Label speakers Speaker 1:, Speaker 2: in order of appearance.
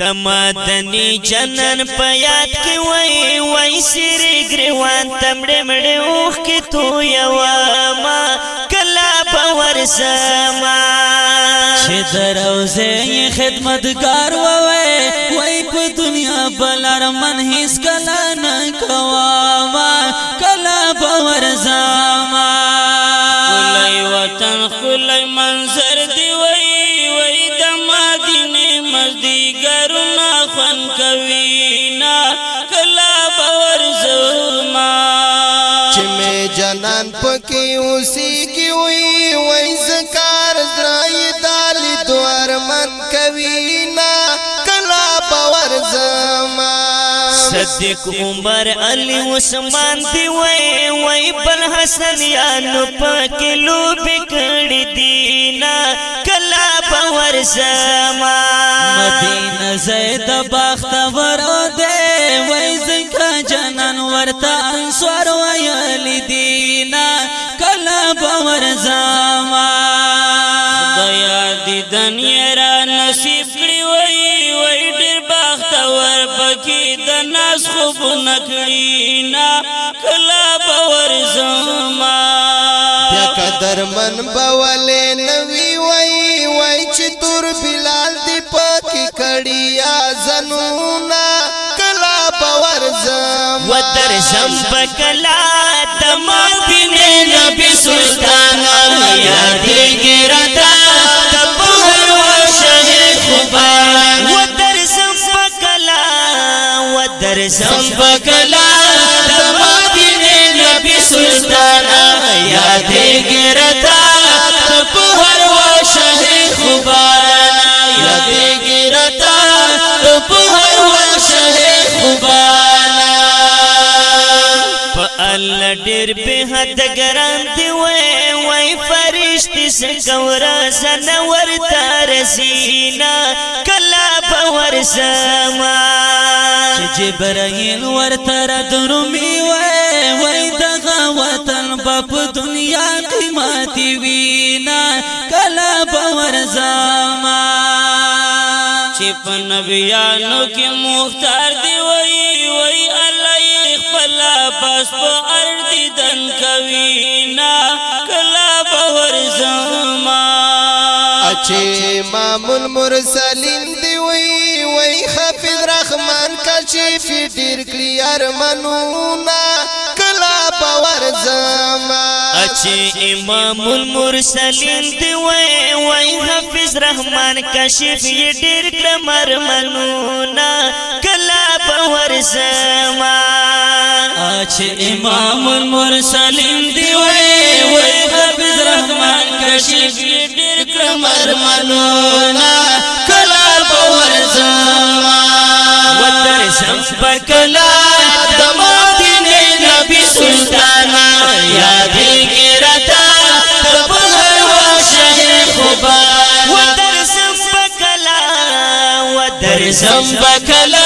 Speaker 1: د مدني جنن په یاد کې وای وای سر ګریوان تمړې مړې اوخ کې تو یوا ما کلا باور سما چې دروځې خدمتګار وای وای په دنیا بلار من هیڅ کلا نه کوا ما خوان کوي نا کلا باور زما چې مې جنان پکې اوسې کی وي وای زکار زړای دال دوار من کوي نا کلا باور زما صدق عمر علی عثمان دی وای وای بل حسن یانو پکې لوب کړي دینا کلا باور زما مدینه زید بخت ور دې وای زکه جنن ورته انصار ویل دینا کلا باور زما خدایا دې دنیا را نصیب کړی وای وای ډیر بخت ور پکې د ناس خوب نکړی نا کلا باور زما قدر من بولې نوی وای وای چې تور بلال دی په کې کړي ازنونا کلا پور زم و در زم پکلا تم بن نبی سلطان یاد ګرتا تپور و شه خبا و در زم پکلا و در زم پکلا تم بن نبی سلطان یاد ګرتا ډېر په حد ګران دی وای وای فرشتي سکورا زنور تار سینا کلا په ورسما چې جبرائیل ورته را درومي وای وای د غوتن په دنیا قیمت وینا کلا په ورسما چې په نبیانو کې مختار دی وای وای الله خپل بس په ارض دن کوي نا کلا باور زما اچي امام المرسلین دی وی وی حفظ رحمان کچی فی ډیر کلی ارمنونا کلا باور زما اچي امام المرسلین دی وای وای حافظ رحمان کشف یې ډېر کمر منونا کلا باور سما چې امام المرسلین دی وای وای حفظ رحمان کشف ډیر کړم ارمانونه
Speaker 2: کلا باور
Speaker 1: زما وتر سم پر کلا د مدینه نبی سلطان یاد کی رتا د بهر وا شهر خوبا وتر سم پر کلا وتر سم پر کلا